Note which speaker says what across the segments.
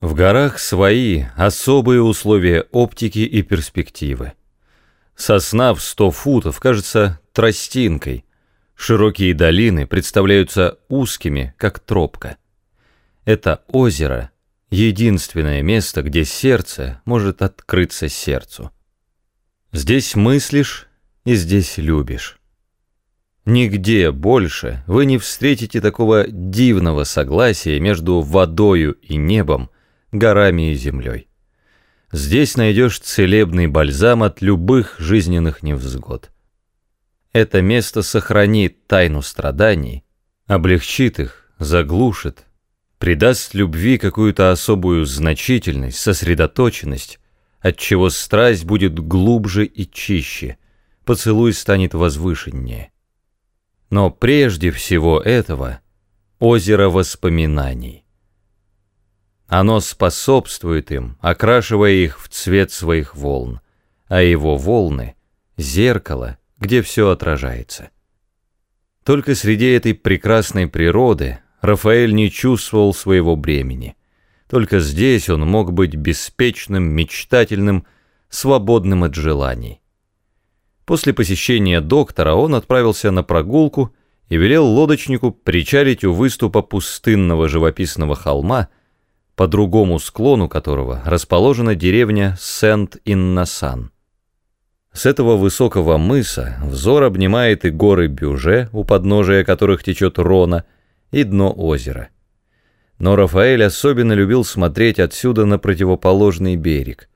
Speaker 1: В горах свои особые условия оптики и перспективы. Сосна в сто футов кажется тростинкой, широкие долины представляются узкими, как тропка. Это озеро — единственное место, где сердце может открыться сердцу. Здесь мыслишь и здесь любишь. Нигде больше вы не встретите такого дивного согласия между водою и небом, горами и землей. Здесь найдешь целебный бальзам от любых жизненных невзгод. Это место сохранит тайну страданий, облегчит их, заглушит, придаст любви какую-то особую значительность, сосредоточенность, отчего страсть будет глубже и чище, поцелуй станет возвышеннее. Но прежде всего этого озеро воспоминаний. Оно способствует им, окрашивая их в цвет своих волн, а его волны — зеркало, где все отражается. Только среди этой прекрасной природы Рафаэль не чувствовал своего бремени. Только здесь он мог быть беспечным, мечтательным, свободным от желаний. После посещения доктора он отправился на прогулку и велел лодочнику причалить у выступа пустынного живописного холма, по другому склону которого расположена деревня Сент-Иннасан. С этого высокого мыса взор обнимает и горы Бюже, у подножия которых течет Рона, и дно озера. Но Рафаэль особенно любил смотреть отсюда на противоположный берег,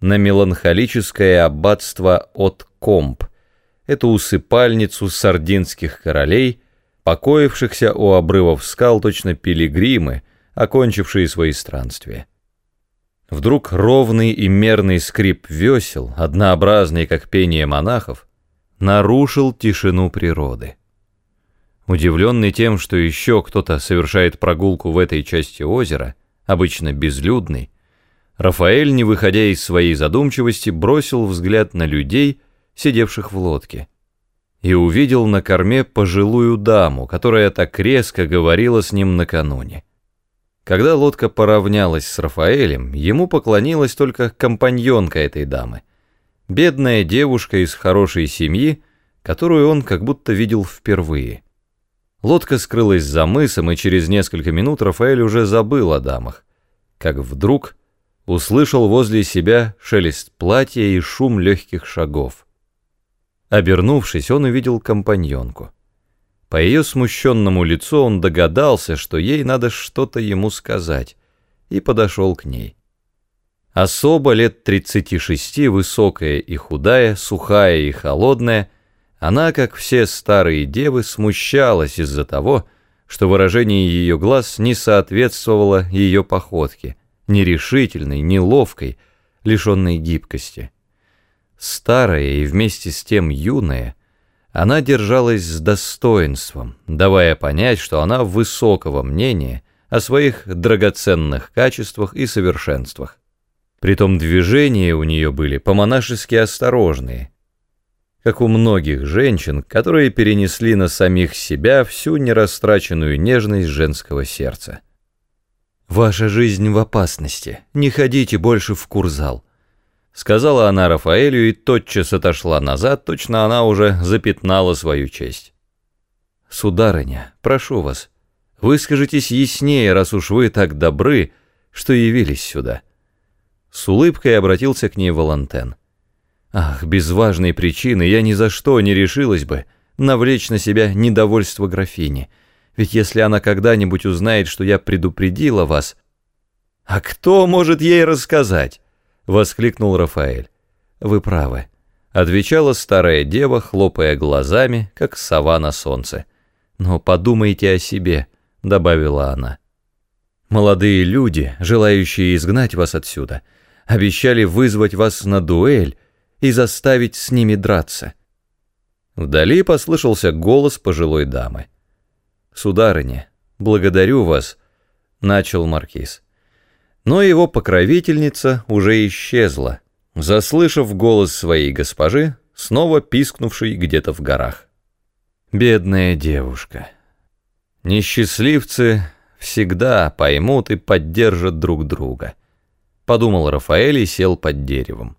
Speaker 1: на меланхолическое аббатство от Комп, эту усыпальницу сардинских королей, покоившихся у обрывов скал точно пилигримы, окончившие свои странствия. Вдруг ровный и мерный скрип весел, однообразный, как пение монахов, нарушил тишину природы. Удивленный тем, что еще кто-то совершает прогулку в этой части озера, обычно безлюдный, Рафаэль, не выходя из своей задумчивости, бросил взгляд на людей, сидевших в лодке, и увидел на корме пожилую даму, которая так резко говорила с ним накануне. Когда лодка поравнялась с Рафаэлем, ему поклонилась только компаньонка этой дамы. Бедная девушка из хорошей семьи, которую он как будто видел впервые. Лодка скрылась за мысом, и через несколько минут Рафаэль уже забыл о дамах. Как вдруг услышал возле себя шелест платья и шум легких шагов. Обернувшись, он увидел компаньонку. По ее смущенному лицу он догадался, что ей надо что-то ему сказать, и подошел к ней. Особо лет 36, высокая и худая, сухая и холодная, она, как все старые девы, смущалась из-за того, что выражение ее глаз не соответствовало ее походке, нерешительной, неловкой, лишенной гибкости. Старая и вместе с тем юная, она держалась с достоинством, давая понять, что она высокого мнения о своих драгоценных качествах и совершенствах. Притом движения у нее были по-монашески осторожные, как у многих женщин, которые перенесли на самих себя всю нерастраченную нежность женского сердца. «Ваша жизнь в опасности, не ходите больше в курзал», Сказала она Рафаэлю и тотчас отошла назад, точно она уже запятнала свою честь. «Сударыня, прошу вас, выскажитесь яснее, раз уж вы так добры, что явились сюда». С улыбкой обратился к ней Волантен. «Ах, без важной причины я ни за что не решилась бы навлечь на себя недовольство графини, ведь если она когда-нибудь узнает, что я предупредила вас...» «А кто может ей рассказать?» Воскликнул Рафаэль. «Вы правы», — отвечала старая дева, хлопая глазами, как сова на солнце. «Но подумайте о себе», — добавила она. «Молодые люди, желающие изгнать вас отсюда, обещали вызвать вас на дуэль и заставить с ними драться». Вдали послышался голос пожилой дамы. «Сударыня, благодарю вас», — начал маркиз. Но его покровительница уже исчезла, заслышав голос своей госпожи, снова пискнувшей где-то в горах. Бедная девушка. Несчастливцы всегда поймут и поддержат друг друга. Подумал Рафаэль и сел под деревом.